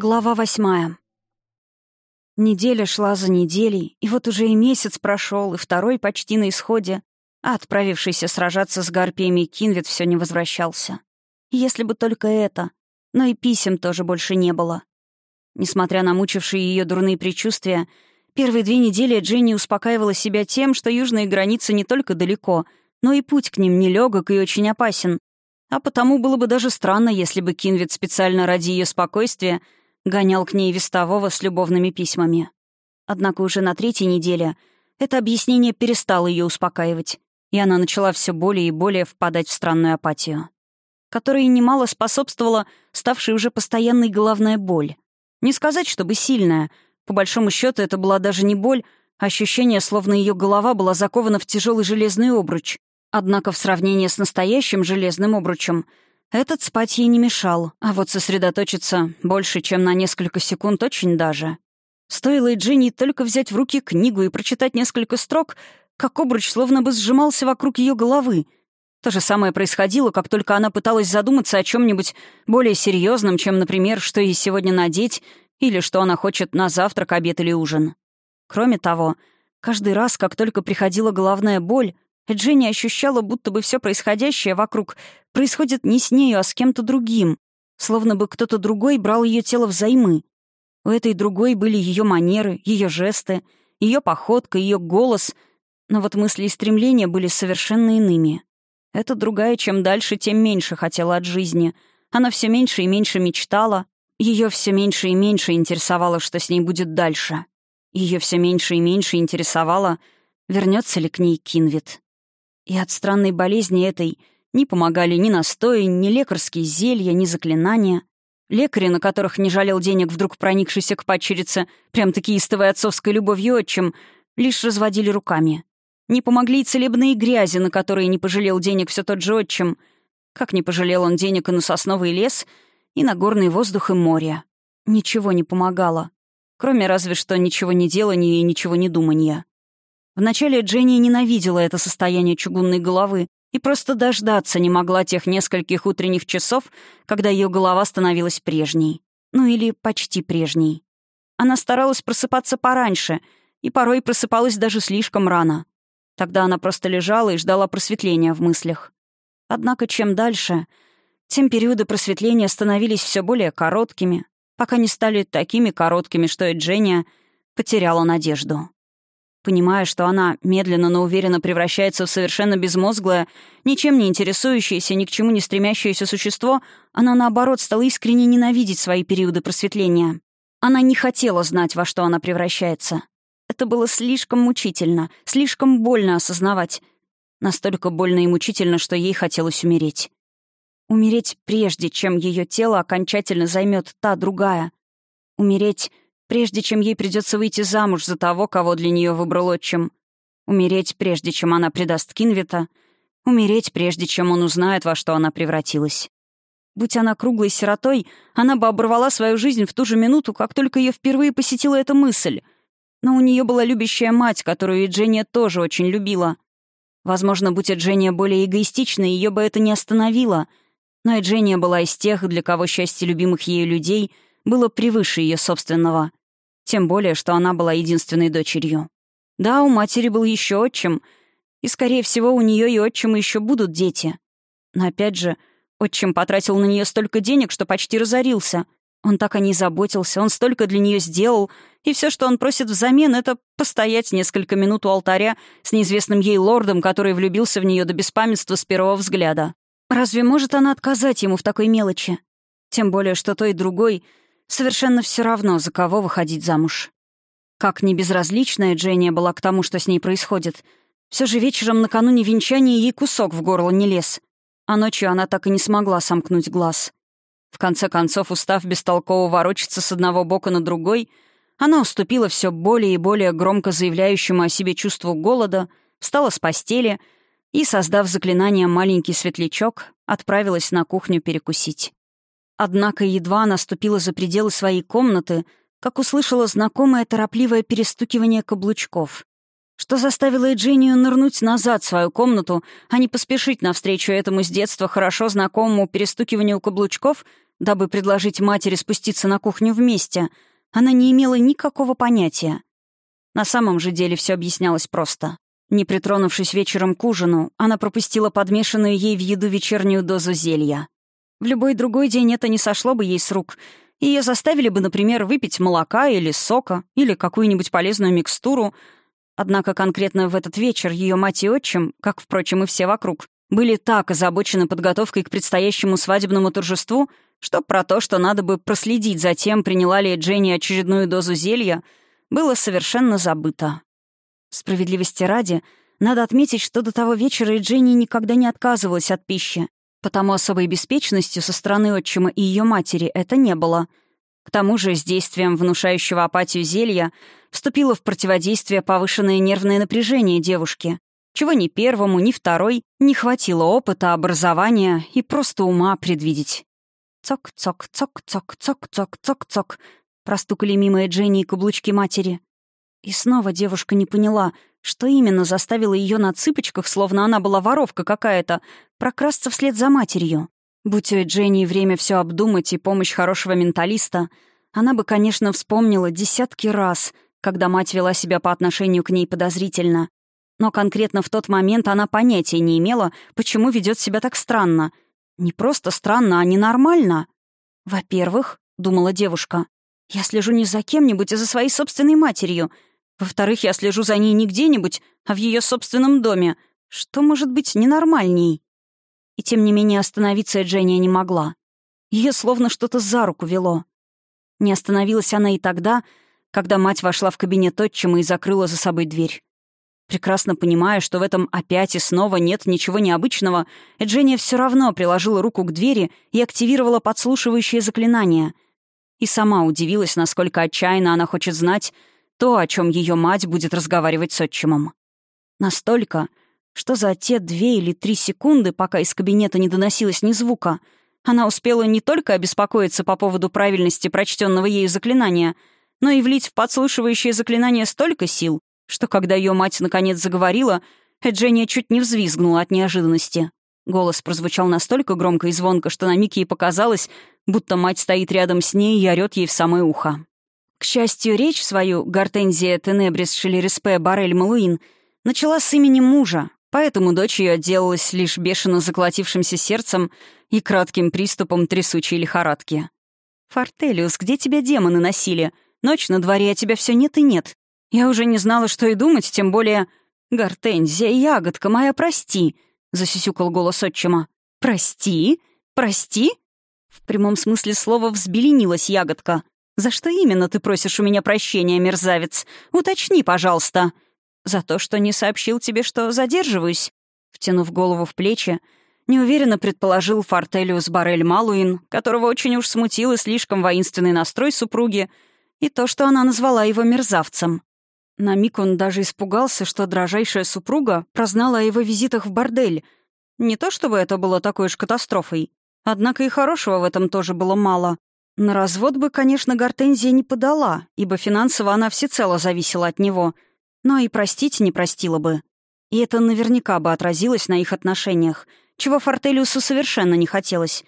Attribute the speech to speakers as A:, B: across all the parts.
A: Глава восьмая. Неделя шла за неделей, и вот уже и месяц прошел, и второй почти на исходе, а отправившийся сражаться с гарпиями Кинвит все не возвращался. Если бы только это, но и писем тоже больше не было. Несмотря на мучившие ее дурные предчувствия, первые две недели Дженни успокаивала себя тем, что южные границы не только далеко, но и путь к ним нелегок и очень опасен. А потому было бы даже странно, если бы Кинвит специально ради ее спокойствия — гонял к ней вестового с любовными письмами. Однако уже на третьей неделе это объяснение перестало ее успокаивать, и она начала все более и более впадать в странную апатию, которая немало способствовала ставшей уже постоянной головная боль. Не сказать, чтобы сильная. По большому счету, это была даже не боль, а ощущение, словно ее голова была закована в тяжелый железный обруч. Однако в сравнении с настоящим железным обручем — этот спать ей не мешал, а вот сосредоточиться больше, чем на несколько секунд, очень даже. Стоило Джинни только взять в руки книгу и прочитать несколько строк, как обруч словно бы сжимался вокруг ее головы. То же самое происходило, как только она пыталась задуматься о чем-нибудь более серьезном, чем, например, что ей сегодня надеть или что она хочет на завтрак, обед или ужин. Кроме того, каждый раз, как только приходила головная боль, Дженни ощущала, будто бы все происходящее вокруг происходит не с нею, а с кем-то другим, словно бы кто-то другой брал ее тело взаймы. У этой другой были ее манеры, ее жесты, ее походка, ее голос, но вот мысли и стремления были совершенно иными. Эта другая, чем дальше, тем меньше хотела от жизни. Она все меньше и меньше мечтала, ее все меньше и меньше интересовало, что с ней будет дальше. Ее все меньше и меньше интересовало, вернется ли к ней Кинвит. И от странной болезни этой не помогали ни настои, ни лекарские зелья, ни заклинания. Лекари, на которых не жалел денег вдруг проникшийся к падчерице прям-таки истовой отцовской любовью отчим, лишь разводили руками. Не помогли и целебные грязи, на которые не пожалел денег все тот же отчим. Как не пожалел он денег и на сосновый лес, и на горный воздух и море. Ничего не помогало. Кроме разве что ничего не делания и ничего не думания. Вначале Дженни ненавидела это состояние чугунной головы и просто дождаться не могла тех нескольких утренних часов, когда ее голова становилась прежней. Ну или почти прежней. Она старалась просыпаться пораньше, и порой просыпалась даже слишком рано. Тогда она просто лежала и ждала просветления в мыслях. Однако чем дальше, тем периоды просветления становились все более короткими, пока не стали такими короткими, что и Дженни потеряла надежду. Понимая, что она медленно, но уверенно превращается в совершенно безмозглое, ничем не интересующееся, ни к чему не стремящееся существо, она, наоборот, стала искренне ненавидеть свои периоды просветления. Она не хотела знать, во что она превращается. Это было слишком мучительно, слишком больно осознавать. Настолько больно и мучительно, что ей хотелось умереть. Умереть прежде, чем ее тело окончательно займет та другая. Умереть прежде чем ей придется выйти замуж за того, кого для нее выбрал отчим. Умереть, прежде чем она предаст Кинвита. Умереть, прежде чем он узнает, во что она превратилась. Будь она круглой сиротой, она бы оборвала свою жизнь в ту же минуту, как только ее впервые посетила эта мысль. Но у нее была любящая мать, которую и Дженния тоже очень любила. Возможно, будь Дженния более эгоистичной, ее бы это не остановило. Но и Дженния была из тех, для кого счастье любимых ею людей было превыше ее собственного. Тем более, что она была единственной дочерью. Да, у матери был еще отчим, и, скорее всего, у нее и отчима еще будут дети. Но опять же, отчим потратил на нее столько денег, что почти разорился. Он так о ней заботился, он столько для нее сделал, и все, что он просит взамен, это постоять несколько минут у алтаря с неизвестным ей лордом, который влюбился в нее до беспамятства с первого взгляда. Разве может она отказать ему в такой мелочи? Тем более, что той и другой Совершенно все равно, за кого выходить замуж. Как не безразличная Дженния была к тому, что с ней происходит, все же вечером накануне венчания ей кусок в горло не лез, а ночью она так и не смогла сомкнуть глаз. В конце концов, устав бестолково ворочаться с одного бока на другой, она уступила все более и более громко заявляющему о себе чувству голода, встала с постели и, создав заклинание «маленький светлячок», отправилась на кухню перекусить. Однако едва она ступила за пределы своей комнаты, как услышала знакомое торопливое перестукивание каблучков, что заставило Эджению нырнуть назад в свою комнату, а не поспешить навстречу этому с детства хорошо знакомому перестукиванию каблучков, дабы предложить матери спуститься на кухню вместе, она не имела никакого понятия. На самом же деле все объяснялось просто. Не притронувшись вечером к ужину, она пропустила подмешанную ей в еду вечернюю дозу зелья. В любой другой день это не сошло бы ей с рук. Ее заставили бы, например, выпить молока или сока, или какую-нибудь полезную микстуру. Однако конкретно в этот вечер ее мать и отчим, как, впрочем, и все вокруг, были так озабочены подготовкой к предстоящему свадебному торжеству, что про то, что надо бы проследить за тем, приняла ли Дженни очередную дозу зелья, было совершенно забыто. Справедливости ради, надо отметить, что до того вечера Дженни никогда не отказывалась от пищи, потому особой беспечностью со стороны отчима и ее матери это не было. К тому же с действием внушающего апатию зелья вступило в противодействие повышенное нервное напряжение девушки, чего ни первому, ни второй не хватило опыта, образования и просто ума предвидеть. Цок-цок-цок-цок-цок-цок-цок-цок простукали мимо Дженни и каблучки матери. И снова девушка не поняла, что именно заставило ее на цыпочках, словно она была воровка какая-то, прокрасться вслед за матерью. Будь у Дженни время все обдумать и помощь хорошего менталиста, она бы, конечно, вспомнила десятки раз, когда мать вела себя по отношению к ней подозрительно. Но конкретно в тот момент она понятия не имела, почему ведет себя так странно. Не просто странно, а ненормально. «Во-первых», — думала девушка, — «я слежу не за кем-нибудь, а за своей собственной матерью — во-вторых, я слежу за ней не где-нибудь, а в ее собственном доме. Что может быть ненормальней? И тем не менее остановиться Дженни не могла. Ее словно что-то за руку вело. Не остановилась она и тогда, когда мать вошла в кабинет отчима и закрыла за собой дверь. Прекрасно понимая, что в этом опять и снова нет ничего необычного, Эджения все равно приложила руку к двери и активировала подслушивающее заклинание. И сама удивилась, насколько отчаянно она хочет знать, то, о чем ее мать будет разговаривать с отчимом. Настолько, что за те две или три секунды, пока из кабинета не доносилось ни звука, она успела не только обеспокоиться по поводу правильности прочтенного ею заклинания, но и влить в подслушивающее заклинание столько сил, что когда ее мать наконец заговорила, Эджения чуть не взвизгнула от неожиданности. Голос прозвучал настолько громко и звонко, что на миг ей показалось, будто мать стоит рядом с ней и орёт ей в самое ухо. К счастью, речь свою Гортензия Тенебрис Шелереспе Барель Малуин начала с имени мужа, поэтому дочь ее отделалась лишь бешено заколотившимся сердцем и кратким приступом трясучей лихорадки. «Фортелиус, где тебя демоны носили? Ночь на дворе, а тебя все нет и нет. Я уже не знала, что и думать, тем более... Гортензия, ягодка моя, прости!» — засюсюкал голос отчима. «Прости? Прости?» В прямом смысле слова взбеленилась ягодка — «За что именно ты просишь у меня прощения, мерзавец? Уточни, пожалуйста». «За то, что не сообщил тебе, что задерживаюсь?» Втянув голову в плечи, неуверенно предположил Фортелиус Барель Малуин, которого очень уж смутил и слишком воинственный настрой супруги, и то, что она назвала его мерзавцем. На миг он даже испугался, что дрожайшая супруга прознала о его визитах в бордель. Не то чтобы это было такой уж катастрофой, однако и хорошего в этом тоже было мало. На развод бы, конечно, Гортензия не подала, ибо финансово она всецело зависела от него, но и простить не простила бы. И это наверняка бы отразилось на их отношениях, чего Фортелиусу совершенно не хотелось,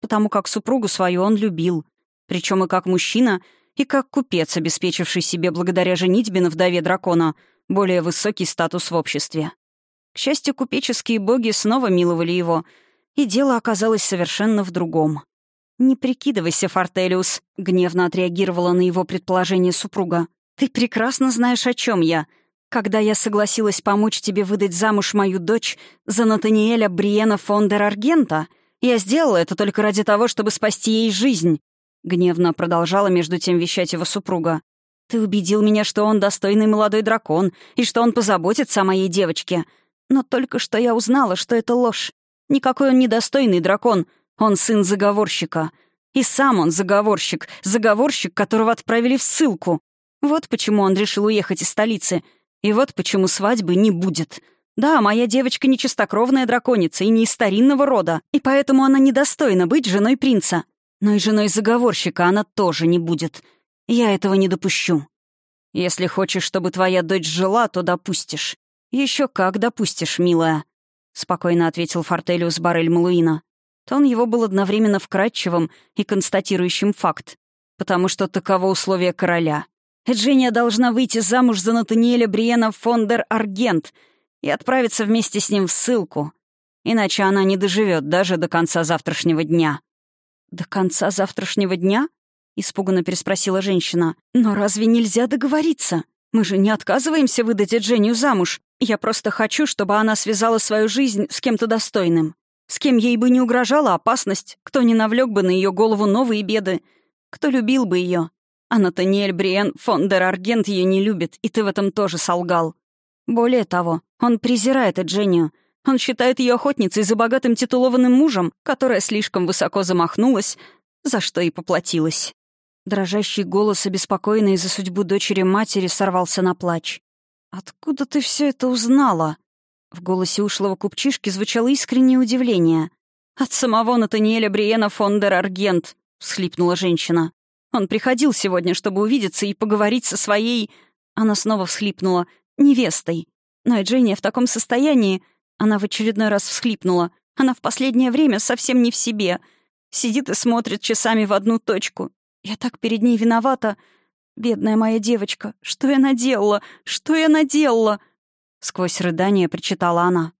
A: потому как супругу свою он любил, причем и как мужчина, и как купец, обеспечивший себе благодаря женитьбе на вдове дракона более высокий статус в обществе. К счастью, купеческие боги снова миловали его, и дело оказалось совершенно в другом. «Не прикидывайся, Фортелиус», — гневно отреагировала на его предположение супруга. «Ты прекрасно знаешь, о чем я. Когда я согласилась помочь тебе выдать замуж мою дочь за Натаниэля Бриена фон дер Аргента, я сделала это только ради того, чтобы спасти ей жизнь», — гневно продолжала между тем вещать его супруга. «Ты убедил меня, что он достойный молодой дракон и что он позаботится о моей девочке. Но только что я узнала, что это ложь. Никакой он недостойный дракон, он сын заговорщика. И сам он заговорщик, заговорщик, которого отправили в ссылку. Вот почему он решил уехать из столицы. И вот почему свадьбы не будет. Да, моя девочка не чистокровная драконица и не из старинного рода, и поэтому она недостойна быть женой принца. Но и женой заговорщика она тоже не будет. Я этого не допущу. Если хочешь, чтобы твоя дочь жила, то допустишь. Еще как допустишь, милая», — спокойно ответил Фортелиус Барель Малуина. Тон его был одновременно вкрадчивым и констатирующим факт, потому что таково условие короля. Эджения должна выйти замуж за Натаниэля Бриена фон дер Аргент и отправиться вместе с ним в ссылку, иначе она не доживет даже до конца завтрашнего дня. «До конца завтрашнего дня?» — испуганно переспросила женщина. «Но разве нельзя договориться? Мы же не отказываемся выдать Эджению замуж. Я просто хочу, чтобы она связала свою жизнь с кем-то достойным. С кем ей бы не угрожала опасность, кто не навлек бы на ее голову новые беды, кто любил бы ее. А Натаниэль Бриен фон дер Аргент ее не любит, и ты в этом тоже солгал. Более того, он презирает Эджению. Он считает ее охотницей за богатым титулованным мужем, которая слишком высоко замахнулась, за что и поплатилась. Дрожащий голос, обеспокоенный за судьбу дочери-матери, сорвался на плач. «Откуда ты все это узнала?» В голосе ушлого купчишки звучало искреннее удивление. «От самого Натаниэля Бриена фон дер Аргент», — всхлипнула женщина. «Он приходил сегодня, чтобы увидеться и поговорить со своей...» Она снова всхлипнула. «Невестой. Но Эджения в таком состоянии...» Она в очередной раз всхлипнула. «Она в последнее время совсем не в себе. Сидит и смотрит часами в одну точку. Я так перед ней виновата. Бедная моя девочка, что я наделала? Что я наделала?» Сквозь рыдание причитала она.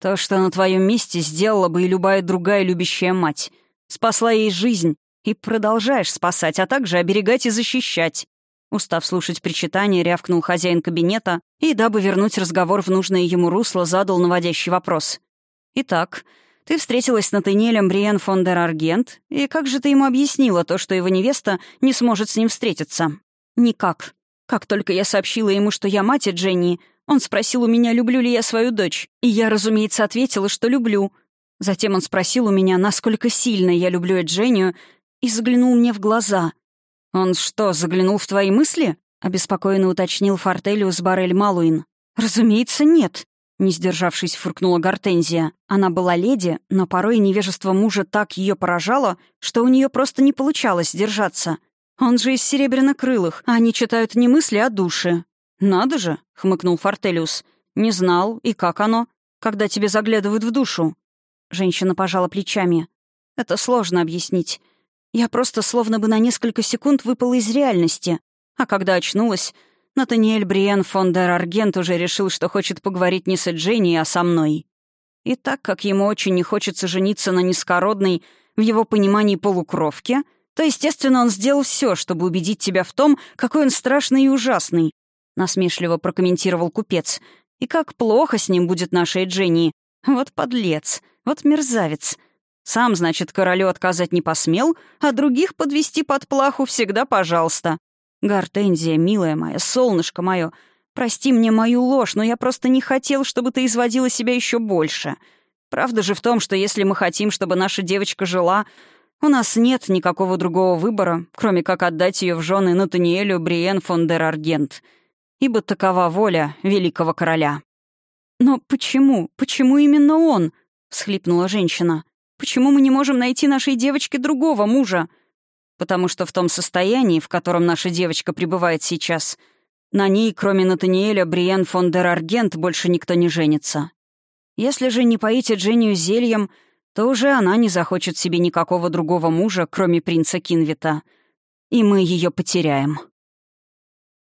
A: «То, что на твоем месте сделала бы и любая другая любящая мать. Спасла ей жизнь и продолжаешь спасать, а также оберегать и защищать». Устав слушать причитания, рявкнул хозяин кабинета и, дабы вернуть разговор в нужное ему русло, задал наводящий вопрос. «Итак, ты встретилась с Натаниэлем Бриен фон дер Аргент, и как же ты ему объяснила то, что его невеста не сможет с ним встретиться?» «Никак. Как только я сообщила ему, что я мать Дженни, он спросил у меня, люблю ли я свою дочь, и я, разумеется, ответила, что люблю. Затем он спросил у меня, насколько сильно я люблю Эджению, и заглянул мне в глаза. «Он что, заглянул в твои мысли?» — обеспокоенно уточнил Фортелиус Барель Малуин. «Разумеется, нет», — не сдержавшись, фыркнула Гортензия. Она была леди, но порой невежество мужа так ее поражало, что у нее просто не получалось держаться. Он же из серебряно-крылых, а они читают не мысли, а души. «Надо же», — хмыкнул Фортелиус. «Не знал. И как оно? Когда тебе заглядывают в душу?» Женщина пожала плечами. «Это сложно объяснить. Я просто словно бы на несколько секунд выпала из реальности. А когда очнулась, Натаниэль Бриен фон дер Аргент уже решил, что хочет поговорить не с Эдженни, а со мной. И так как ему очень не хочется жениться на низкородной, в его понимании, полукровке, то, естественно, он сделал все, чтобы убедить тебя в том, какой он страшный и ужасный, — насмешливо прокомментировал купец. «И как плохо с ним будет нашей Дженни. Вот подлец, вот мерзавец. Сам, значит, королю отказать не посмел, а других подвести под плаху всегда пожалуйста. Гортензия, милая моя, солнышко мое, прости мне мою ложь, но я просто не хотел, чтобы ты изводила себя еще больше. Правда же в том, что если мы хотим, чтобы наша девочка жила, у нас нет никакого другого выбора, кроме как отдать ее в жены Натаниэлю Бриен фон дер Аргент» ибо такова воля великого короля». «Но почему? Почему именно он?» — всхлипнула женщина. «Почему мы не можем найти нашей девочке другого мужа?» «Потому что в том состоянии, в котором наша девочка пребывает сейчас, на ней, кроме Натаниэля Бриен фон дер Аргент, больше никто не женится. Если же не поить Дженнию зельем, то уже она не захочет себе никакого другого мужа, кроме принца Кинвита, и мы ее потеряем».